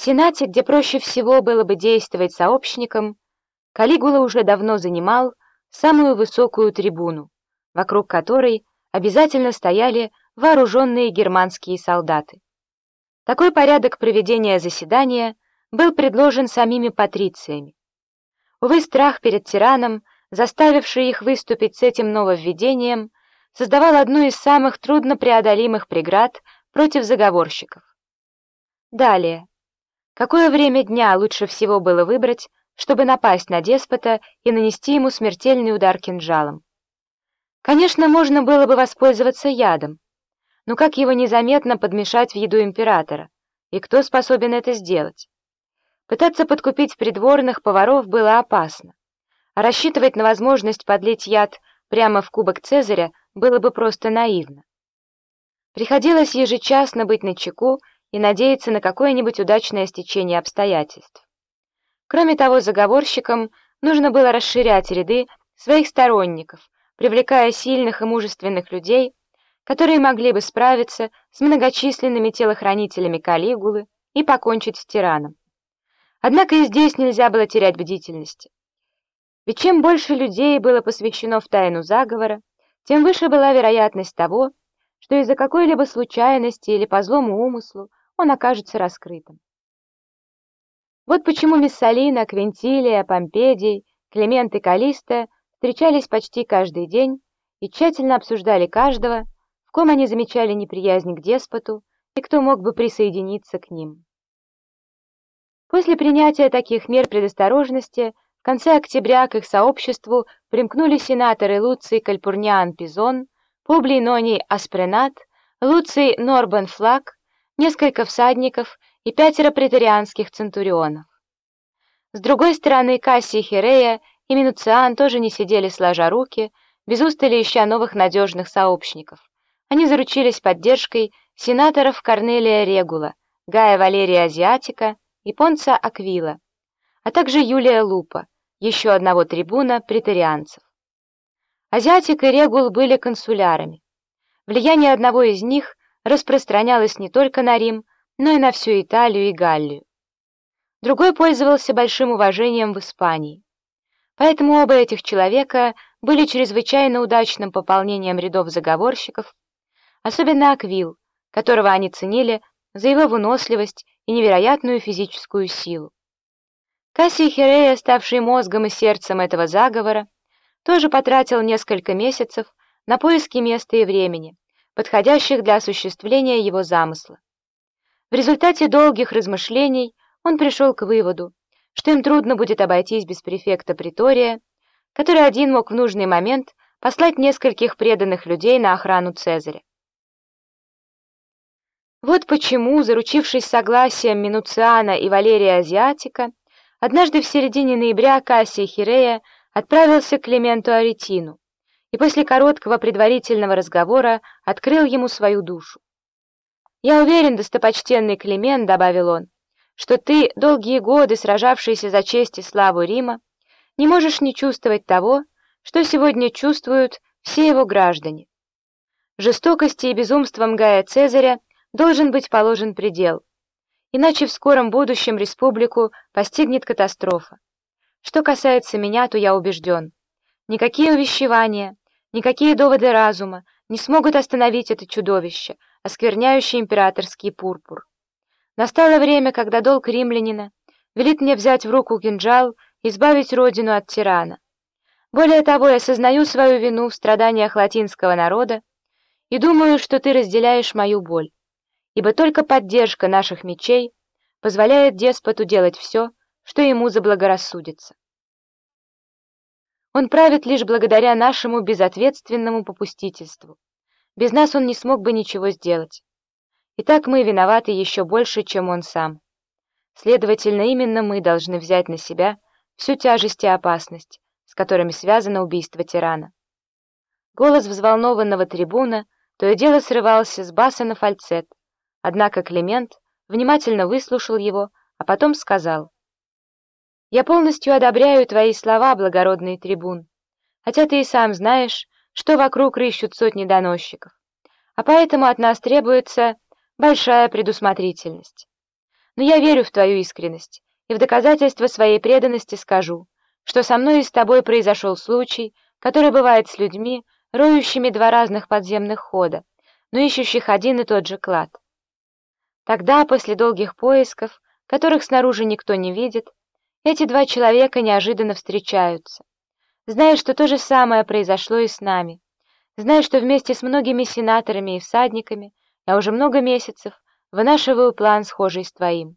В Сенате, где проще всего было бы действовать сообщником, Калигула уже давно занимал самую высокую трибуну, вокруг которой обязательно стояли вооруженные германские солдаты. Такой порядок проведения заседания был предложен самими патрициями. Увы, страх перед тираном, заставивший их выступить с этим нововведением, создавал одну из самых труднопреодолимых преград против заговорщиков. Далее. Какое время дня лучше всего было выбрать, чтобы напасть на деспота и нанести ему смертельный удар кинжалом? Конечно, можно было бы воспользоваться ядом, но как его незаметно подмешать в еду императора? И кто способен это сделать? Пытаться подкупить придворных поваров было опасно, а рассчитывать на возможность подлить яд прямо в кубок Цезаря было бы просто наивно. Приходилось ежечасно быть начеку и надеяться на какое-нибудь удачное стечение обстоятельств. Кроме того, заговорщикам нужно было расширять ряды своих сторонников, привлекая сильных и мужественных людей, которые могли бы справиться с многочисленными телохранителями Калигулы и покончить с тираном. Однако и здесь нельзя было терять бдительности. Ведь чем больше людей было посвящено в тайну заговора, тем выше была вероятность того, что из-за какой-либо случайности или по злому умыслу он окажется раскрытым. Вот почему Миссалина, Квинтилия, Помпедий, Климент и Калиста встречались почти каждый день и тщательно обсуждали каждого, в ком они замечали неприязнь к деспоту и кто мог бы присоединиться к ним. После принятия таких мер предосторожности в конце октября к их сообществу примкнули сенаторы Луций Кальпурниан Пизон, Публий Ноний Аспренат, Луций Норбен Флаг, несколько всадников и пятеро претарианских центурионов. С другой стороны, Кассий Хирея и Минуциан тоже не сидели сложа руки, без устали ища новых надежных сообщников. Они заручились поддержкой сенаторов Корнелия Регула, Гая Валерия Азиатика и Понца Аквила, а также Юлия Лупа, еще одного трибуна претарианцев. Азиатик и Регул были консулярами. Влияние одного из них распространялось не только на Рим, но и на всю Италию и Галлию. Другой пользовался большим уважением в Испании. Поэтому оба этих человека были чрезвычайно удачным пополнением рядов заговорщиков, особенно Аквил, которого они ценили за его выносливость и невероятную физическую силу. Кассий Хирея, ставший мозгом и сердцем этого заговора, тоже потратил несколько месяцев на поиски места и времени, подходящих для осуществления его замысла. В результате долгих размышлений он пришел к выводу, что им трудно будет обойтись без префекта Притория, который один мог в нужный момент послать нескольких преданных людей на охрану Цезаря. Вот почему, заручившись согласием Минуциана и Валерия Азиатика, однажды в середине ноября Кассий Хирея отправился к Клименту Аретину и после короткого предварительного разговора открыл ему свою душу. «Я уверен, достопочтенный Климент», — добавил он, «что ты, долгие годы сражавшийся за честь и славу Рима, не можешь не чувствовать того, что сегодня чувствуют все его граждане. Жестокости и безумством Гая Цезаря должен быть положен предел, иначе в скором будущем республику постигнет катастрофа. Что касается меня, то я убежден. Никакие увещевания, никакие доводы разума не смогут остановить это чудовище, оскверняющее императорский пурпур. Настало время, когда долг римлянина велит мне взять в руку кинжал и избавить родину от тирана. Более того, я сознаю свою вину в страданиях латинского народа и думаю, что ты разделяешь мою боль ибо только поддержка наших мечей позволяет деспоту делать все, что ему заблагорассудится. Он правит лишь благодаря нашему безответственному попустительству. Без нас он не смог бы ничего сделать. И так мы виноваты еще больше, чем он сам. Следовательно, именно мы должны взять на себя всю тяжесть и опасность, с которыми связано убийство тирана. Голос взволнованного трибуна то и дело срывался с баса на фальцет, Однако Климент внимательно выслушал его, а потом сказал, «Я полностью одобряю твои слова, благородный трибун, хотя ты и сам знаешь, что вокруг рыщут сотни доносчиков, а поэтому от нас требуется большая предусмотрительность. Но я верю в твою искренность, и в доказательство своей преданности скажу, что со мной и с тобой произошел случай, который бывает с людьми, роющими два разных подземных хода, но ищущих один и тот же клад. Тогда, после долгих поисков, которых снаружи никто не видит, эти два человека неожиданно встречаются. Зная, что то же самое произошло и с нами, зная, что вместе с многими сенаторами и всадниками я уже много месяцев вынашиваю план, схожий с твоим.